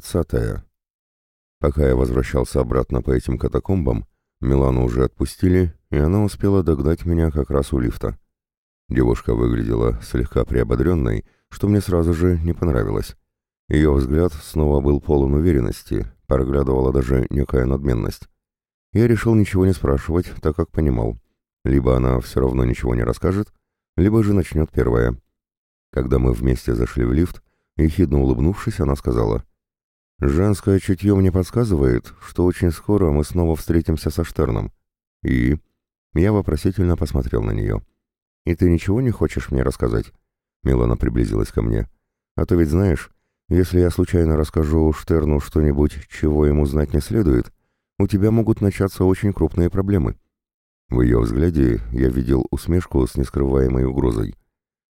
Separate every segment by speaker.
Speaker 1: Тридцатая. Пока я возвращался обратно по этим катакомбам, Милану уже отпустили, и она успела догнать меня как раз у лифта. Девушка выглядела слегка приободренной, что мне сразу же не понравилось. Ее взгляд снова был полон уверенности, проглядывала даже некая надменность. Я решил ничего не спрашивать, так как понимал. Либо она все равно ничего не расскажет, либо же начнет первая. Когда мы вместе зашли в лифт, ехидно улыбнувшись, она сказала, «Женское чутье мне подсказывает, что очень скоро мы снова встретимся со Штерном». И... Я вопросительно посмотрел на нее. «И ты ничего не хочешь мне рассказать?» Милана приблизилась ко мне. «А то ведь знаешь, если я случайно расскажу Штерну что-нибудь, чего ему знать не следует, у тебя могут начаться очень крупные проблемы». В ее взгляде я видел усмешку с нескрываемой угрозой.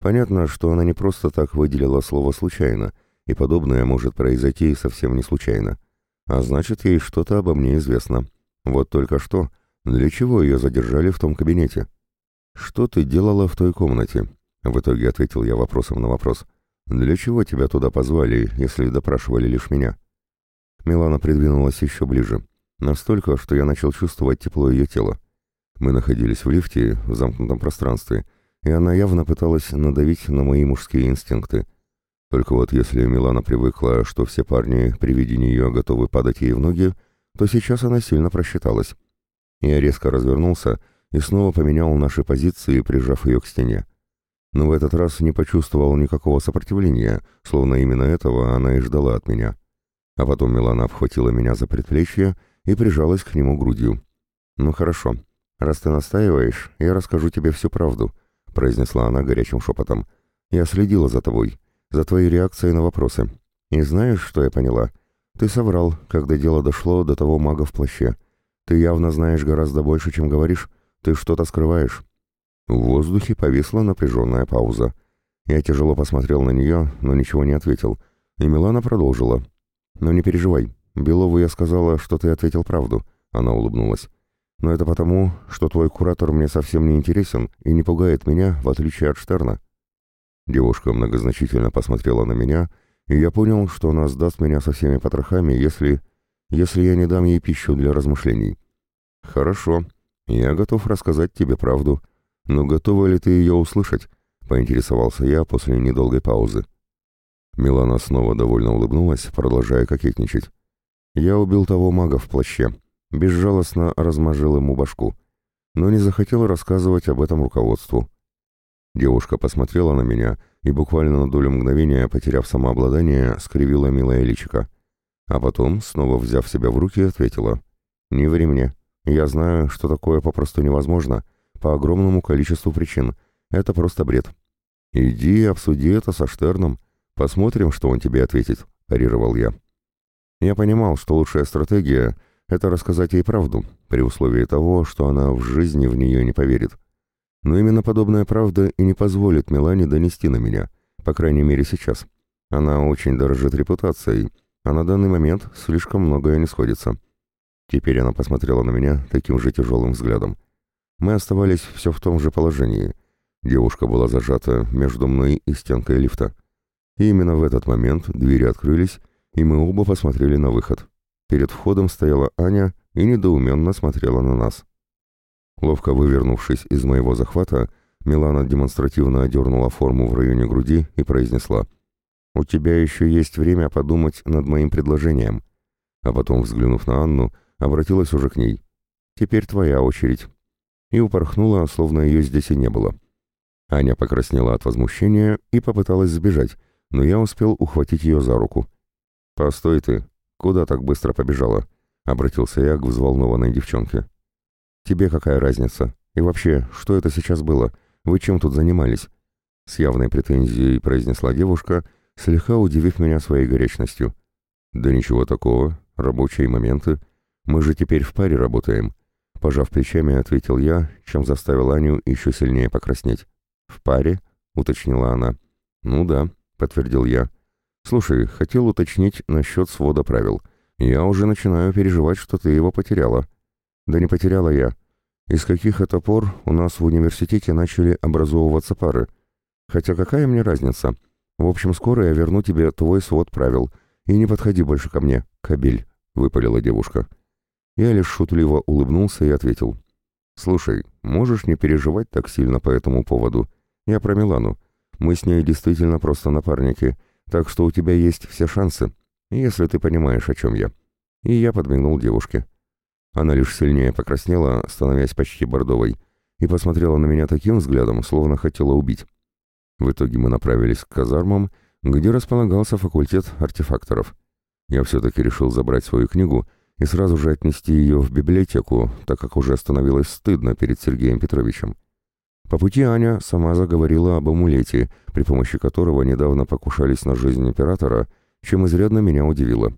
Speaker 1: Понятно, что она не просто так выделила слово «случайно», и подобное может произойти совсем не случайно. А значит, ей что-то обо мне известно. Вот только что, для чего ее задержали в том кабинете? «Что ты делала в той комнате?» В итоге ответил я вопросом на вопрос. «Для чего тебя туда позвали, если допрашивали лишь меня?» Милана придвинулась еще ближе. Настолько, что я начал чувствовать тепло ее тела. Мы находились в лифте, в замкнутом пространстве, и она явно пыталась надавить на мои мужские инстинкты. Только вот если Милана привыкла, что все парни при виде нее готовы падать ей в ноги, то сейчас она сильно просчиталась. Я резко развернулся и снова поменял наши позиции, прижав ее к стене. Но в этот раз не почувствовал никакого сопротивления, словно именно этого она и ждала от меня. А потом Милана обхватила меня за предплечье и прижалась к нему грудью. «Ну хорошо, раз ты настаиваешь, я расскажу тебе всю правду», — произнесла она горячим шепотом. «Я следила за тобой, за твоей реакцией на вопросы. И знаешь, что я поняла? Ты соврал, когда дело дошло до того мага в плаще. Ты явно знаешь гораздо больше, чем говоришь. Ты что-то скрываешь». В воздухе повисла напряженная пауза. Я тяжело посмотрел на нее, но ничего не ответил. И Милана продолжила. «Но не переживай. Белову я сказала, что ты ответил правду». Она улыбнулась. «Но это потому, что твой куратор мне совсем не интересен и не пугает меня, в отличие от Штерна». Девушка многозначительно посмотрела на меня, и я понял, что она сдаст меня со всеми потрохами, если... если я не дам ей пищу для размышлений. «Хорошо, я готов рассказать тебе правду», «Но готова ли ты ее услышать?» — поинтересовался я после недолгой паузы. Милана снова довольно улыбнулась, продолжая кокетничать. «Я убил того мага в плаще, безжалостно размажил ему башку, но не захотел рассказывать об этом руководству». Девушка посмотрела на меня и буквально на долю мгновения, потеряв самообладание, скривила милое личико. А потом, снова взяв себя в руки, ответила. «Не ври мне. Я знаю, что такое попросту невозможно, по огромному количеству причин. Это просто бред. «Иди обсуди это со Штерном. Посмотрим, что он тебе ответит», — парировал я. Я понимал, что лучшая стратегия — это рассказать ей правду, при условии того, что она в жизни в нее не поверит. Но именно подобная правда и не позволит Милане донести на меня, по крайней мере сейчас. Она очень дорожит репутацией, а на данный момент слишком многое не сходится. Теперь она посмотрела на меня таким же тяжелым взглядом. Мы оставались все в том же положении. Девушка была зажата между мной и стенкой лифта. И именно в этот момент двери открылись, и мы оба посмотрели на выход. Перед входом стояла Аня и недоуменно смотрела на нас. Ловко вывернувшись из моего захвата, Милана демонстративно одернула форму в районе груди и произнесла «У тебя еще есть время подумать над моим предложением». А потом, взглянув на Анну, обратилась уже к ней. «Теперь твоя очередь» и упорхнула, словно ее здесь и не было. Аня покраснела от возмущения и попыталась сбежать, но я успел ухватить ее за руку. «Постой ты, куда так быстро побежала?» — обратился я к взволнованной девчонке. «Тебе какая разница? И вообще, что это сейчас было? Вы чем тут занимались?» С явной претензией произнесла девушка, слегка удивив меня своей горячностью. «Да ничего такого, рабочие моменты. Мы же теперь в паре работаем. Пожав плечами, ответил я, чем заставил Аню еще сильнее покраснеть. «В паре?» — уточнила она. «Ну да», — подтвердил я. «Слушай, хотел уточнить насчет свода правил. Я уже начинаю переживать, что ты его потеряла». «Да не потеряла я. Из каких это пор у нас в университете начали образовываться пары? Хотя какая мне разница? В общем, скоро я верну тебе твой свод правил, И не подходи больше ко мне, кобель», — выпалила девушка. Я лишь шутливо улыбнулся и ответил. «Слушай, можешь не переживать так сильно по этому поводу. Я про Милану. Мы с ней действительно просто напарники, так что у тебя есть все шансы, если ты понимаешь, о чем я». И я подмигнул девушке. Она лишь сильнее покраснела, становясь почти бордовой, и посмотрела на меня таким взглядом, словно хотела убить. В итоге мы направились к казармам, где располагался факультет артефакторов. Я все-таки решил забрать свою книгу и сразу же отнести ее в библиотеку, так как уже становилось стыдно перед Сергеем Петровичем. По пути Аня сама заговорила об амулете, при помощи которого недавно покушались на жизнь императора, чем изрядно меня удивило.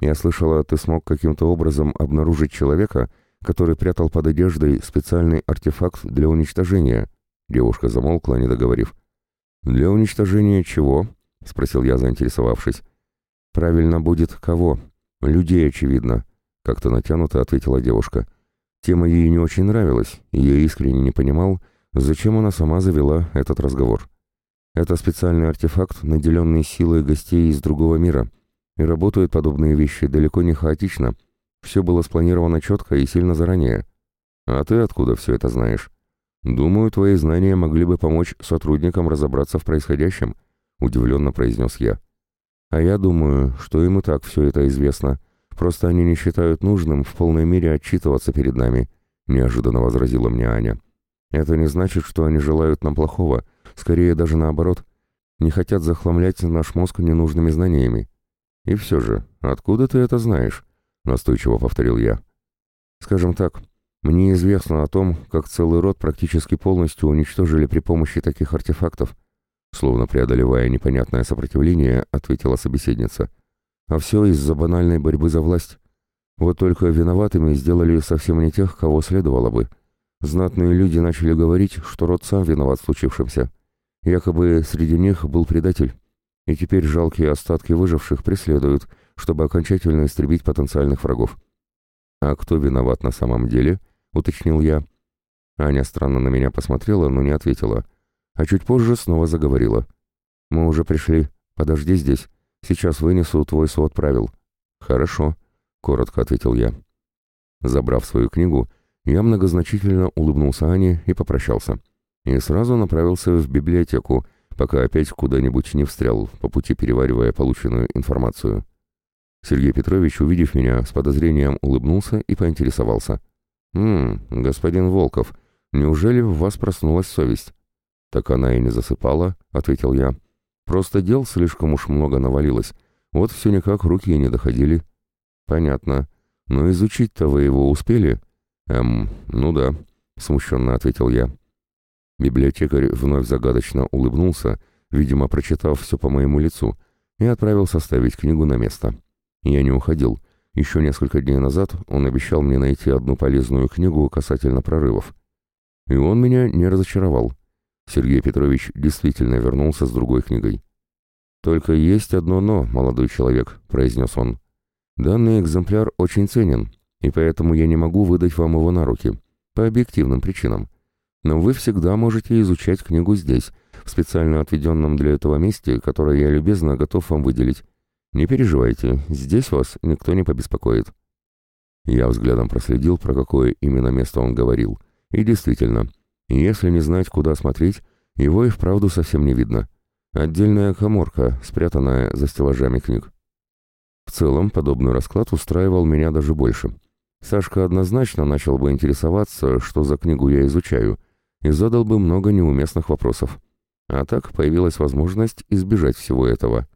Speaker 1: Я слышала, ты смог каким-то образом обнаружить человека, который прятал под одеждой специальный артефакт для уничтожения. Девушка замолкла, не договорив. «Для уничтожения чего?» — спросил я, заинтересовавшись. «Правильно будет кого? Людей, очевидно», — как-то натянуто ответила девушка. Тема ей не очень нравилась, и я искренне не понимал, зачем она сама завела этот разговор. Это специальный артефакт, наделенный силой гостей из другого мира, и работают подобные вещи далеко не хаотично. Все было спланировано четко и сильно заранее. А ты откуда все это знаешь? Думаю, твои знания могли бы помочь сотрудникам разобраться в происходящем, удивленно произнес я. А я думаю, что им и так все это известно. Просто они не считают нужным в полной мере отчитываться перед нами, неожиданно возразила мне Аня. Это не значит, что они желают нам плохого, скорее даже наоборот. Не хотят захламлять наш мозг ненужными знаниями. И все же, откуда ты это знаешь? Настойчиво повторил я. Скажем так, мне известно о том, как целый род практически полностью уничтожили при помощи таких артефактов. Словно преодолевая непонятное сопротивление, ответила собеседница. А все из-за банальной борьбы за власть. Вот только виноватыми сделали совсем не тех, кого следовало бы. Знатные люди начали говорить, что род сам виноват в случившемся. Якобы среди них был предатель. И теперь жалкие остатки выживших преследуют, чтобы окончательно истребить потенциальных врагов. «А кто виноват на самом деле?» — уточнил я. Аня странно на меня посмотрела, но не ответила. А чуть позже снова заговорила. «Мы уже пришли. Подожди здесь. Сейчас вынесу твой свод правил». «Хорошо», — коротко ответил я. Забрав свою книгу, я многозначительно улыбнулся Ане и попрощался. И сразу направился в библиотеку, пока опять куда-нибудь не встрял, по пути переваривая полученную информацию. Сергей Петрович, увидев меня, с подозрением улыбнулся и поинтересовался. «Ммм, господин Волков, неужели в вас проснулась совесть?» «Так она и не засыпала», — ответил я. «Просто дел слишком уж много навалилось. Вот все никак руки и не доходили». «Понятно. Но изучить-то вы его успели?» «Эм, ну да», — смущенно ответил я. Библиотекарь вновь загадочно улыбнулся, видимо, прочитав все по моему лицу, и отправился ставить книгу на место. Я не уходил. Еще несколько дней назад он обещал мне найти одну полезную книгу касательно прорывов. И он меня не разочаровал. Сергей Петрович действительно вернулся с другой книгой. «Только есть одно «но», молодой человек», — произнес он. «Данный экземпляр очень ценен, и поэтому я не могу выдать вам его на руки. По объективным причинам. Но вы всегда можете изучать книгу здесь, в специально отведенном для этого месте, которое я любезно готов вам выделить. Не переживайте, здесь вас никто не побеспокоит». Я взглядом проследил, про какое именно место он говорил. И действительно, если не знать, куда смотреть, его и вправду совсем не видно. Отдельная коморка, спрятанная за стеллажами книг. В целом, подобный расклад устраивал меня даже больше. Сашка однозначно начал бы интересоваться, что за книгу я изучаю, и задал бы много неуместных вопросов. А так появилась возможность избежать всего этого.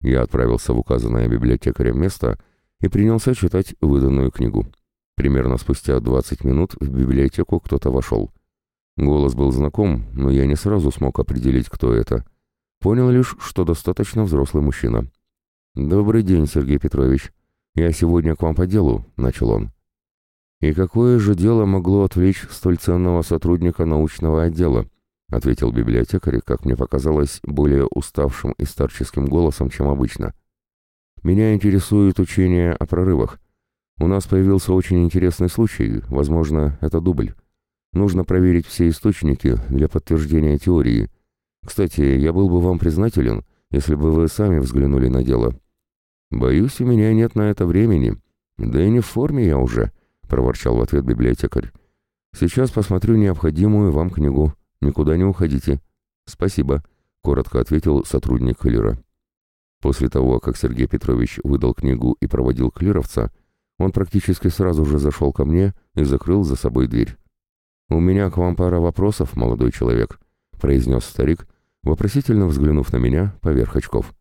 Speaker 1: Я отправился в указанное библиотекарем место и принялся читать выданную книгу. Примерно спустя 20 минут в библиотеку кто-то вошел. Голос был знаком, но я не сразу смог определить, кто это. Понял лишь, что достаточно взрослый мужчина. «Добрый день, Сергей Петрович. Я сегодня к вам по делу», — начал он. «И какое же дело могло отвлечь столь ценного сотрудника научного отдела?» — ответил библиотекарь, как мне показалось, более уставшим и старческим голосом, чем обычно. «Меня интересует учение о прорывах. У нас появился очень интересный случай, возможно, это дубль. Нужно проверить все источники для подтверждения теории. Кстати, я был бы вам признателен, если бы вы сами взглянули на дело. «Боюсь, у меня нет на это времени. Да и не в форме я уже», — проворчал в ответ библиотекарь. «Сейчас посмотрю необходимую вам книгу. Никуда не уходите». «Спасибо», — коротко ответил сотрудник Клира. После того, как Сергей Петрович выдал книгу и проводил клировца, он практически сразу же зашел ко мне и закрыл за собой дверь. «У меня к вам пара вопросов, молодой человек», — произнес старик, вопросительно взглянув на меня поверх очков.